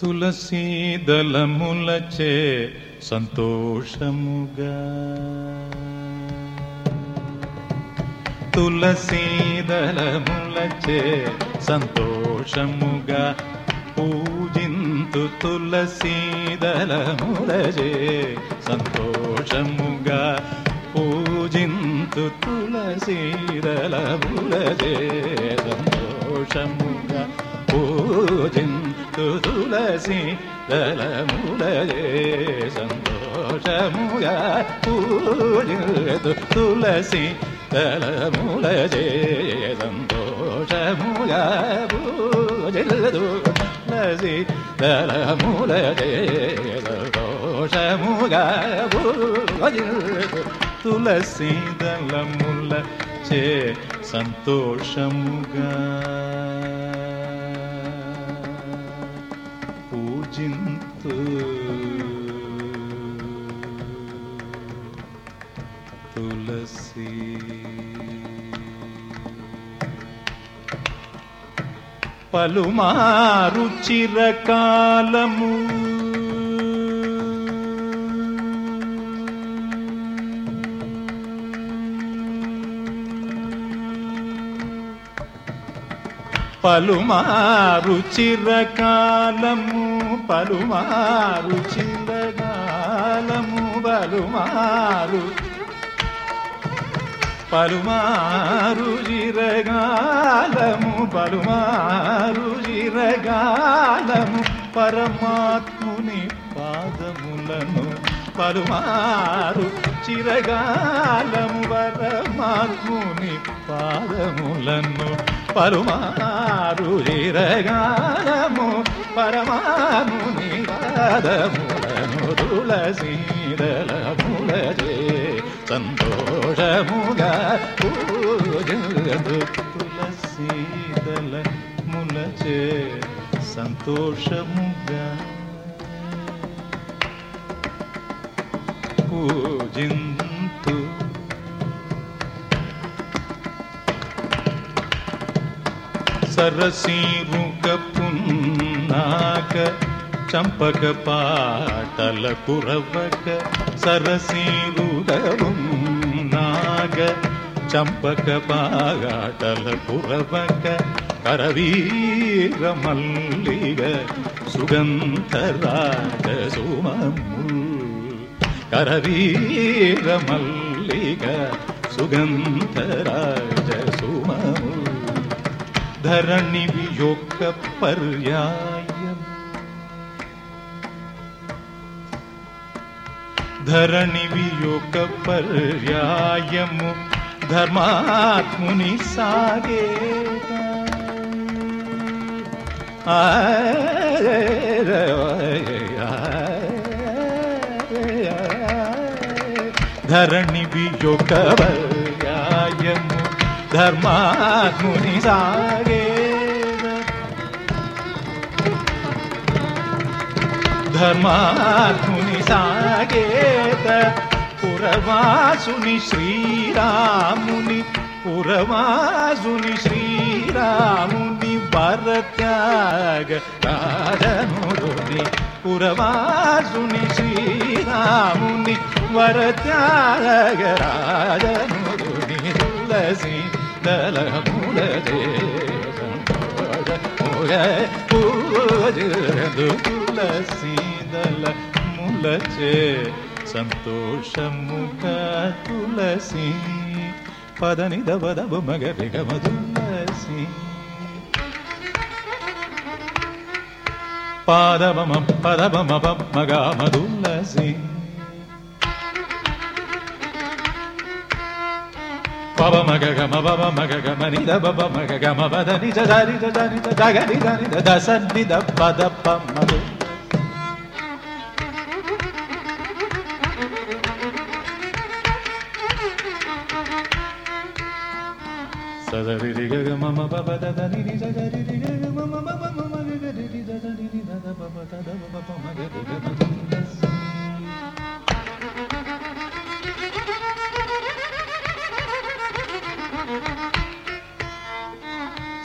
తులసీ దళములచే సంతోషముగా. తులసీ దళములచే సంతోషముగా పూజింతు తులసీ దళములచే సంతోషముగా పూజింతు తులసీ దళములచే సంతోషముగా పూజింతు తులసి దళములే సంతోషముగా పూజింతు తులసి దళములే సంతోషముగా పూజింతు తులసి దళములే సంతోషముగా పూజింతు తులసి దళముల చే సంతోషముగా పూజింతు తులసి. పలుమారు చిరకాలము పలుమారు చిరకాలము పలుమారు చిరకాలము పలుమారు పలుమారు చిరగాలము పలుమారు చిరగాలము పరమాత్ముని పాదములను పలుమారు చిరగాలము పరమాత్ముని పాదములను పరుమారు చిరగాలము పరమాను పాదములను తులసీదలములజే సంతోషముగా పూజదు తులసీదల ములచే సంతోషముగా పూజింతు సరసీరుక పున్నాక చంపక పాటల కురవక సరసీరుడవున్నాక చంపక పాటల కురవక కరవీర మల్లిగ సుగంధరాగ సుమముల్ కరవీర మల్లిగ సుగంధరాజ సుమముల్ धरणि वियोग पर्यायम् धरणि वियोग धरणिवियोगपर्यायमु धर्मात्मुनि सागे धरणि वियोग धरणिवियोगपर् धर्माुनि सागे धर्माुनि सागे पुरवासुनि परमा सुनि श्रीरामुनि वरत्याग राजनुरुनि पुरवासुनि श्रीरामुनि वरत्याग राजनुरुनि तुलसी రాజనురుని తులసి ములచే సంతోషముగా తులసి పదని దబదబు మగరి గమ తులసి పాదమమ పదమమ మగమ తులసి పవ మగ గమ పవ మగ గమ నిద పవ మగ గమ పద నిజ దారి దారి దగ నిద నిద దస నిద పద పమ్మదు సదరి రి గ మమ పవ దద ని ని దద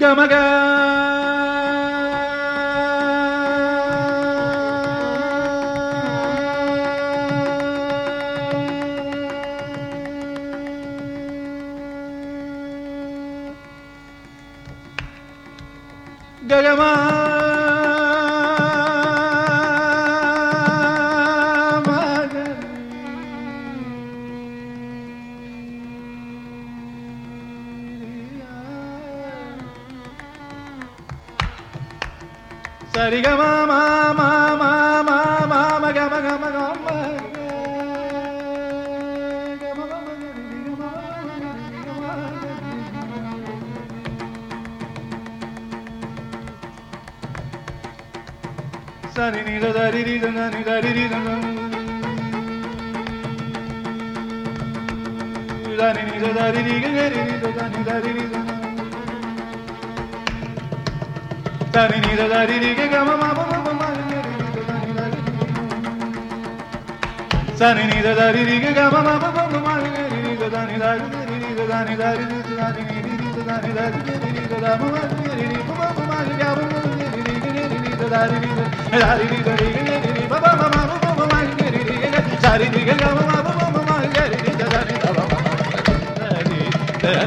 गमग। சரிகம சரி நில தரி தரி தரி தரி தரி Da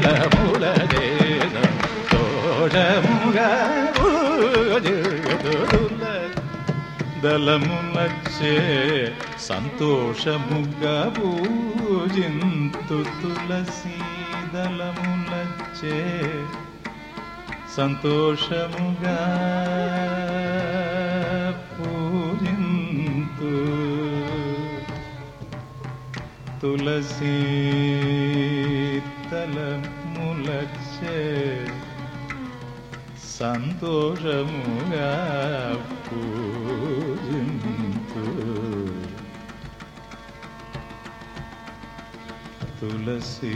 da da దళములచ్చే సంతోషముగా పూజింతు తులసి దళములచ్చే సంతోషముగా పూజింతు తులసి తలములచ్చే సంతోషముగా పూజింపు తులసీ